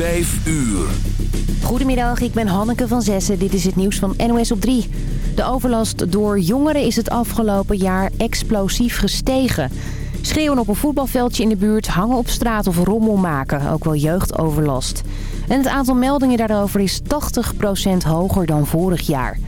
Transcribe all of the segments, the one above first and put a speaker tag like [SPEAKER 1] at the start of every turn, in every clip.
[SPEAKER 1] 5 uur.
[SPEAKER 2] Goedemiddag, ik ben Hanneke van Zessen. Dit is het nieuws van NOS op 3. De overlast door jongeren is het afgelopen jaar explosief gestegen. Schreeuwen op een voetbalveldje in de buurt, hangen op straat of rommel maken. Ook wel jeugdoverlast. En het aantal meldingen daarover is 80% hoger dan vorig jaar.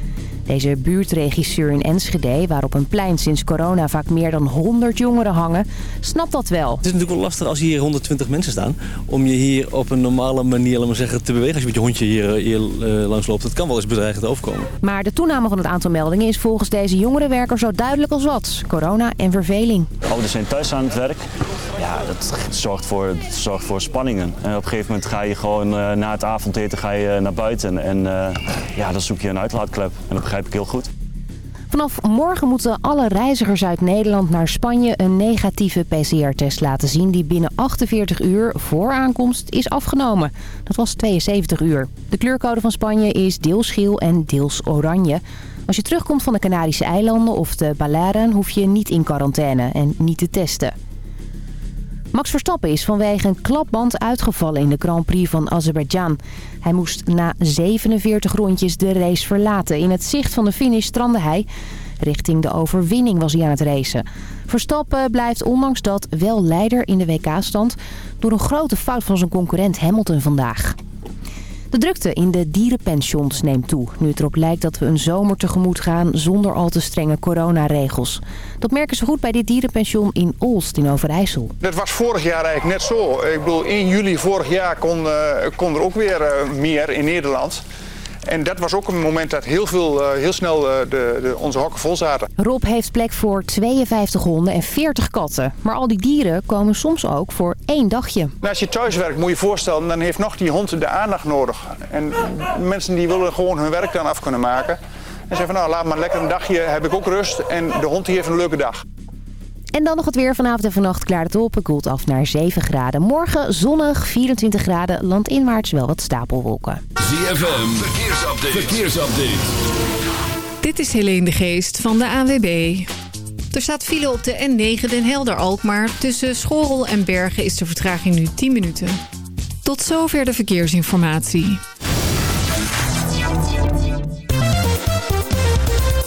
[SPEAKER 2] Deze buurtregisseur in Enschede, waar op een plein sinds corona vaak meer dan 100 jongeren hangen, snapt dat wel.
[SPEAKER 3] Het is natuurlijk wel lastig als hier 120 mensen staan... om je hier op een normale manier laten we zeggen, te bewegen. Als je met je hondje hier, hier uh, langs loopt, dat kan wel eens bedreigend overkomen.
[SPEAKER 2] Maar de toename van het aantal meldingen is volgens deze jongerenwerker zo duidelijk als wat. Corona en verveling.
[SPEAKER 4] Ouders zijn thuis aan het werk. Ja, dat zorgt voor, dat zorgt voor spanningen. En op een gegeven moment ga je gewoon uh, na het avondeten ga je naar buiten. En uh, ja, dan zoek je een uitlaatklep. En dat heel goed.
[SPEAKER 2] Vanaf morgen moeten alle reizigers uit Nederland naar Spanje een negatieve PCR-test laten zien... die binnen 48 uur voor aankomst is afgenomen. Dat was 72 uur. De kleurcode van Spanje is deels geel en deels oranje. Als je terugkomt van de Canarische eilanden of de Balearen... hoef je niet in quarantaine en niet te testen. Max Verstappen is vanwege een klapband uitgevallen in de Grand Prix van Azerbeidzjan. Hij moest na 47 rondjes de race verlaten. In het zicht van de finish strandde hij. Richting de overwinning was hij aan het racen. Verstappen blijft ondanks dat wel leider in de WK-stand... door een grote fout van zijn concurrent Hamilton vandaag. De drukte in de dierenpensions neemt toe. Nu het erop lijkt dat we een zomer tegemoet gaan zonder al te strenge coronaregels. Dat merken ze goed bij dit dierenpension in Olst in Overijssel.
[SPEAKER 5] Dat was vorig jaar eigenlijk net zo. Ik bedoel, in juli vorig jaar kon, uh, kon er ook weer uh, meer in Nederland. En dat was ook een moment dat heel, veel, uh, heel snel uh, de, de, onze hokken vol zaten.
[SPEAKER 2] Rob heeft plek voor 52 honden en 40 katten. Maar al die dieren komen soms ook voor één dagje.
[SPEAKER 5] Nou, als je thuis werkt, moet je je voorstellen, dan heeft nog die hond de aandacht nodig. En mensen die willen gewoon hun werk dan af kunnen maken. En zeggen van nou, laat maar lekker een dagje, heb ik ook rust. En de hond die heeft een leuke dag.
[SPEAKER 2] En dan nog het weer. Vanavond en vannacht klaart het op. Het koelt af naar 7 graden. Morgen zonnig, 24 graden. Landinwaarts wel wat stapelwolken.
[SPEAKER 1] ZFM, verkeersupdate. verkeersupdate.
[SPEAKER 6] Dit is Helene de Geest van de AWB. Er staat file op de N9 Den Helder-Alkmaar. Tussen Schorrel en Bergen is de vertraging nu 10 minuten. Tot zover de verkeersinformatie.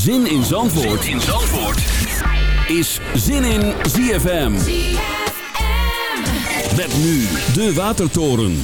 [SPEAKER 1] Zin in Zandvoort, zin in Zandvoort. is Zin in ZFM. ZFM. Met nu de Watertoren.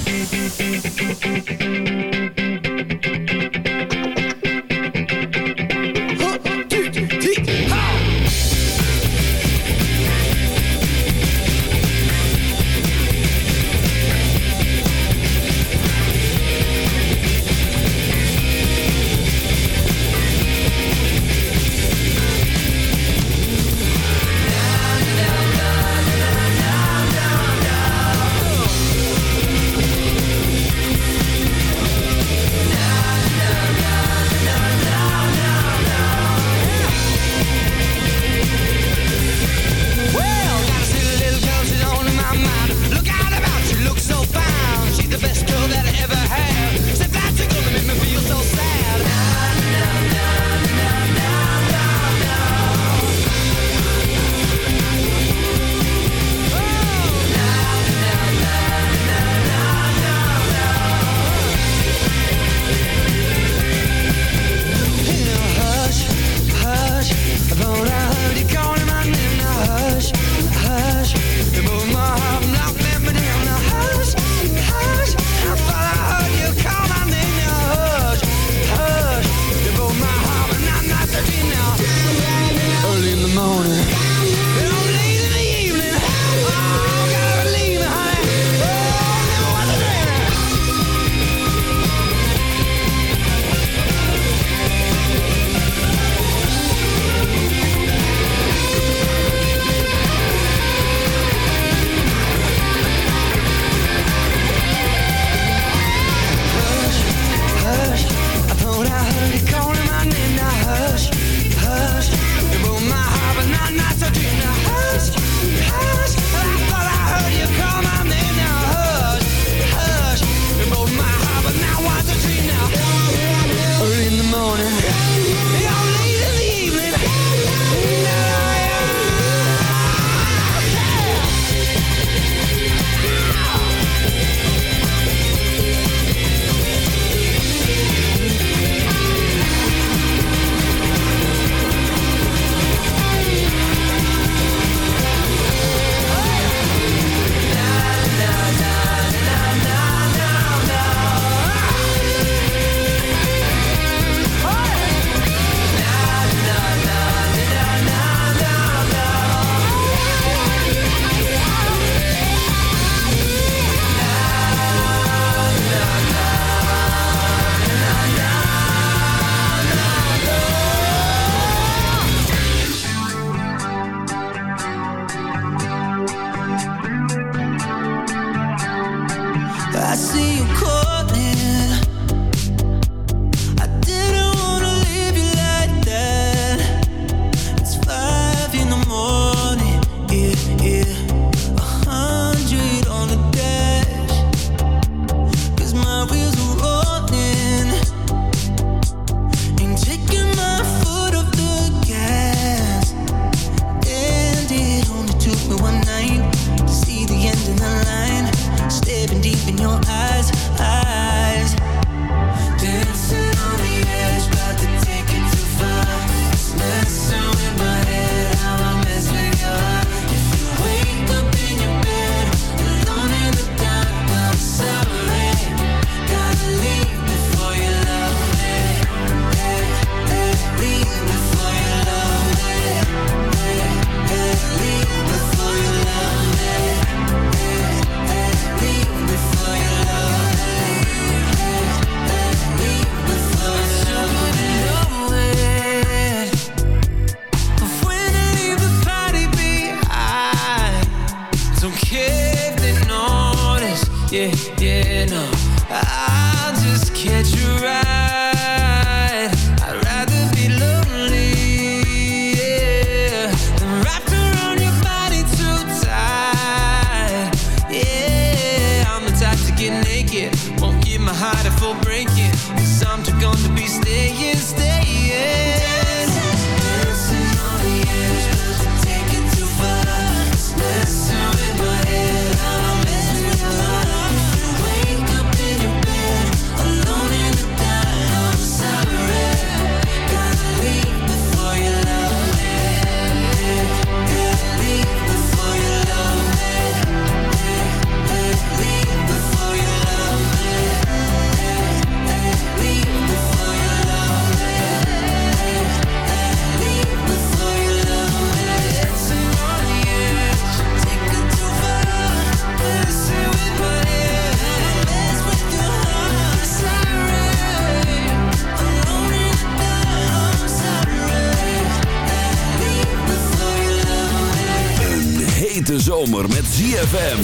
[SPEAKER 1] ZFM.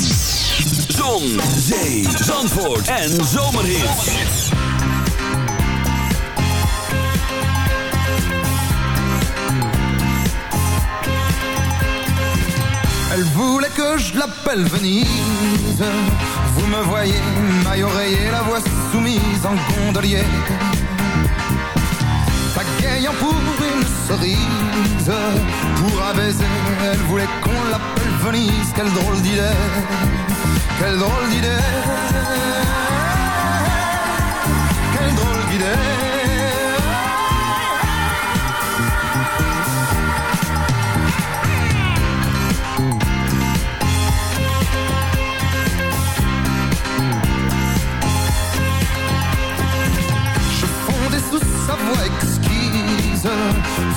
[SPEAKER 1] Zon, zee, zandvoort en zomerhits.
[SPEAKER 7] Elle voulait que je l'appelle Venise. Vous me voyez, maille oreiller, la voix soumise en gondolier. Pagayant pour une cerise, pour un elle voulait qu'on l'appelle Venise. Quelle drôle d'idée, quelle drôle d'idée, quelle drôle d'idée. Sa voix exquise.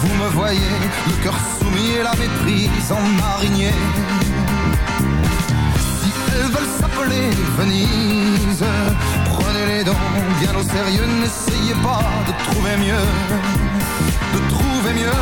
[SPEAKER 7] Vous me voyez, le cœur soumis et la méprise en marinier. Elles veulent s'appeler Venise, prenez-les donc bien au sérieux. N'essayez pas de trouver mieux, de trouver mieux,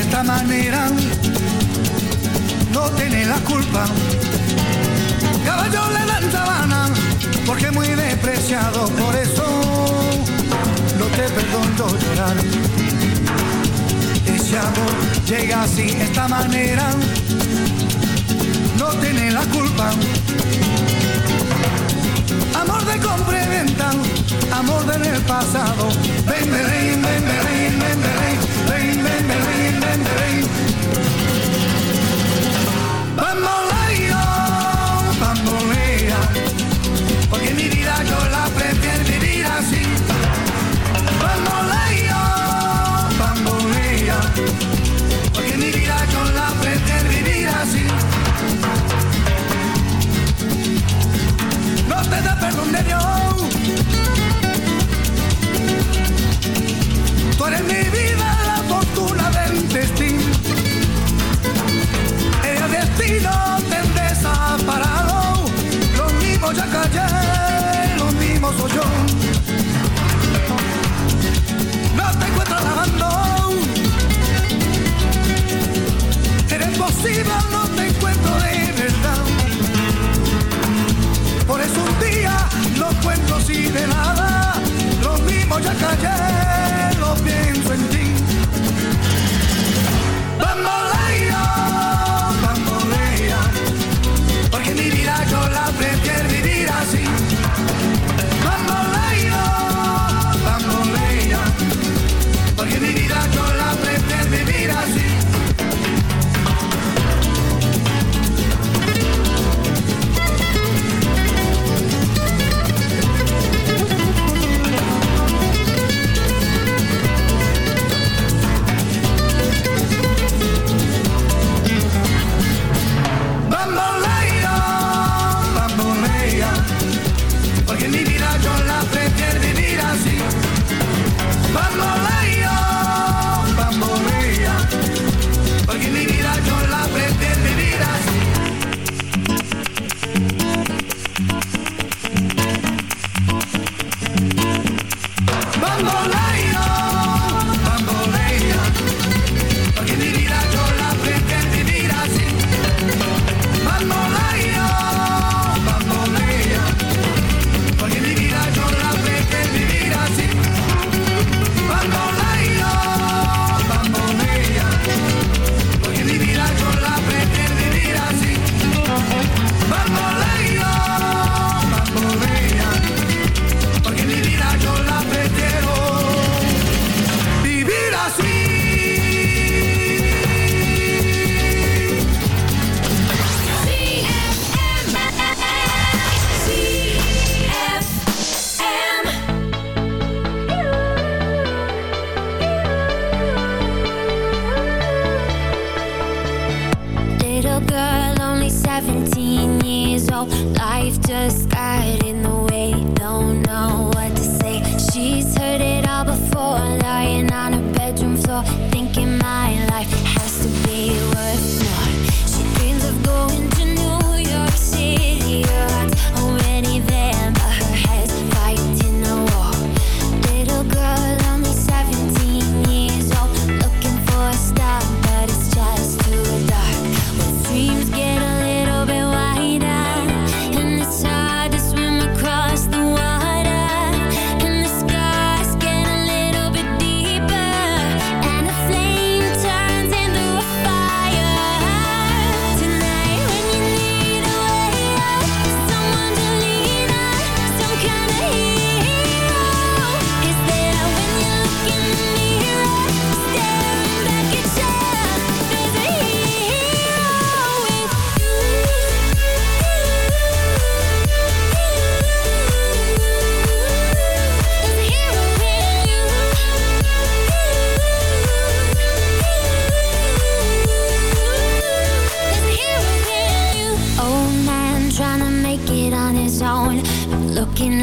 [SPEAKER 8] cierta manera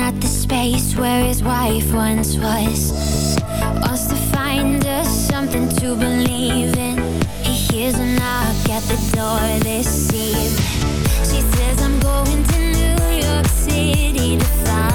[SPEAKER 9] At the space where his wife once was. Wants to find us something to believe in. He hears a knock at the door this eve She says I'm going to New York City to find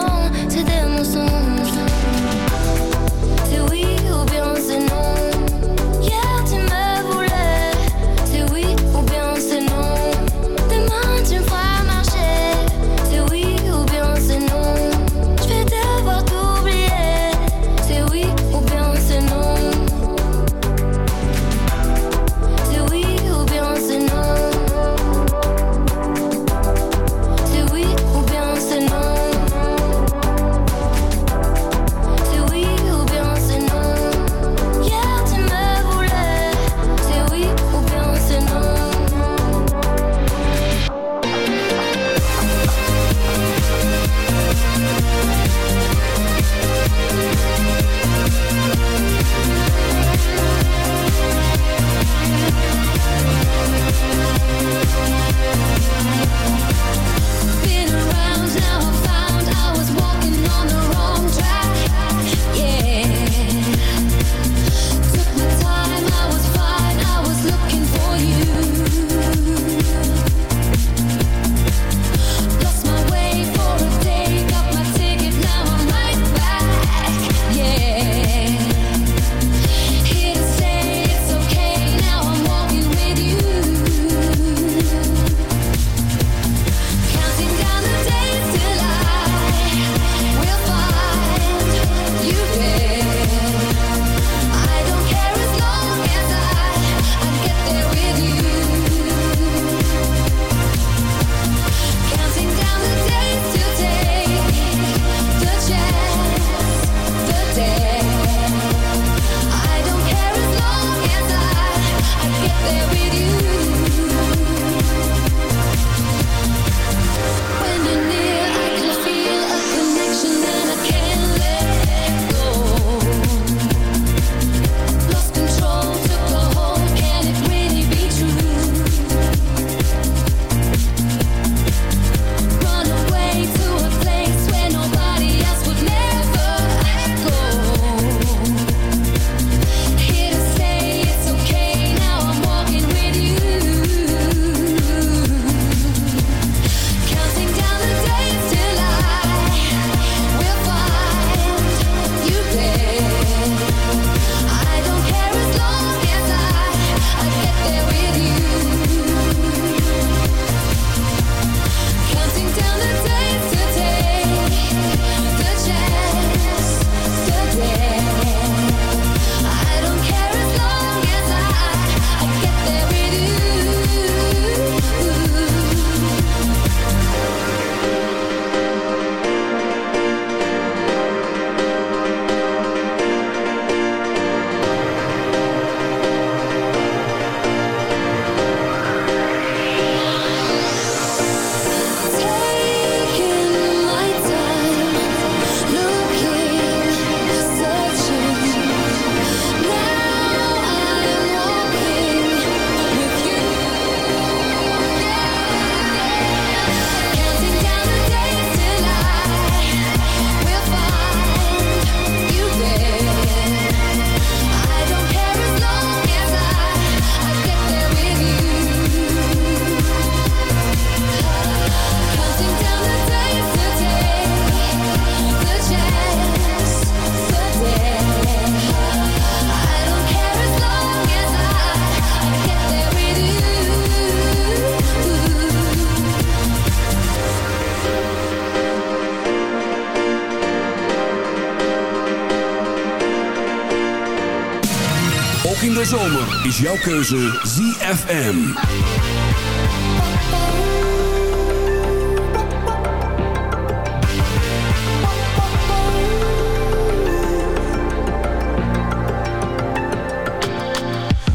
[SPEAKER 1] zomer is jouw keuze ZFM.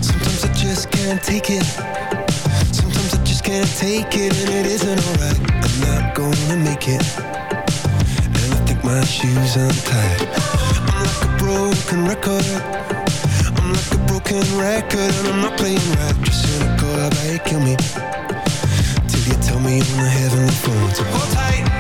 [SPEAKER 10] Sometimes I just can't take it. Sometimes I just can't take it, and it isn't alright. I'm not gonna make it. And I think my shoes untied. I'm like a broken record. I'm like a broken record, and I'm not playing right. Just cynical, how about you kill me? Till you tell me on the heavenly phone. So hold tight.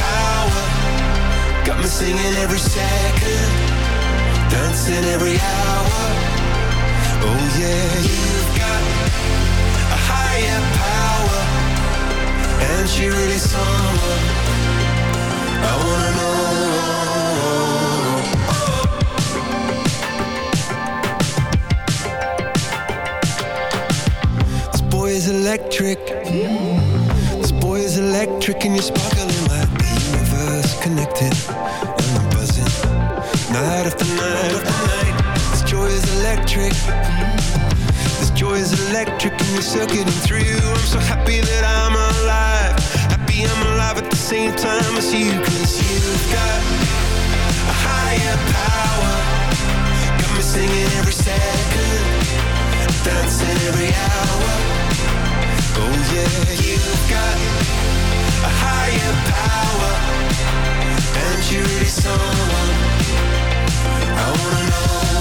[SPEAKER 10] Power. Got me singing every second, dancing every hour. Oh yeah, you've got a higher power, and she really someone I wanna know. This boy is electric. This boy is electric, and the universe connected. And I'm buzzing night after night after night. This joy is electric. Mm-hmm. This joy is electric, and you're circuiting through. I'm so happy that I'm alive. Happy I'm alive at the same time as you, cause you've got a higher power. Got me singing every second, dancing every hour. Oh yeah, you've got a higher power, and you're really someone I wanna know.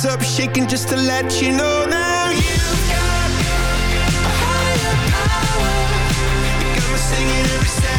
[SPEAKER 10] Hands up shaking just to let you know now. You've got a higher power. You got me singing every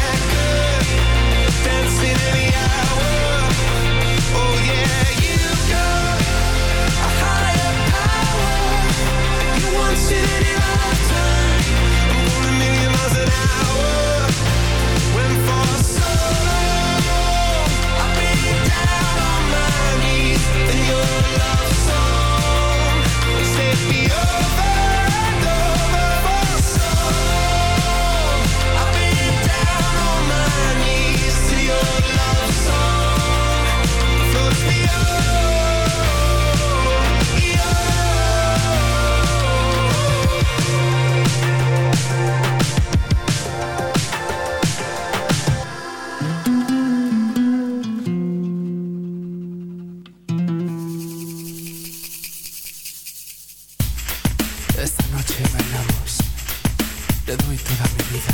[SPEAKER 11] noche bailamos, te doy toda mi vida.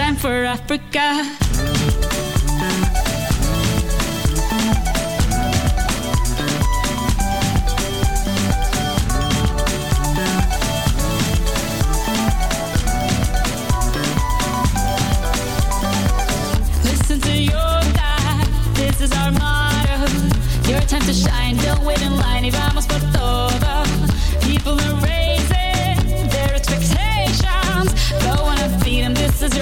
[SPEAKER 12] time for Africa. Listen to your time to shine, don't wait in line. Y vamos por todo. People are raising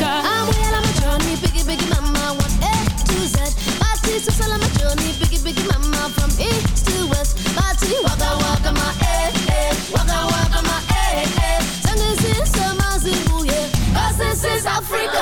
[SPEAKER 13] I'm on my journey, biggie, biggie, mama, one A to Z. My sister's on my journey, biggie, biggie, mama, from east to west. My tea, waka, waka, my eh, eh, waka, my eh, eh. Yeah. 'Cause this is Africa.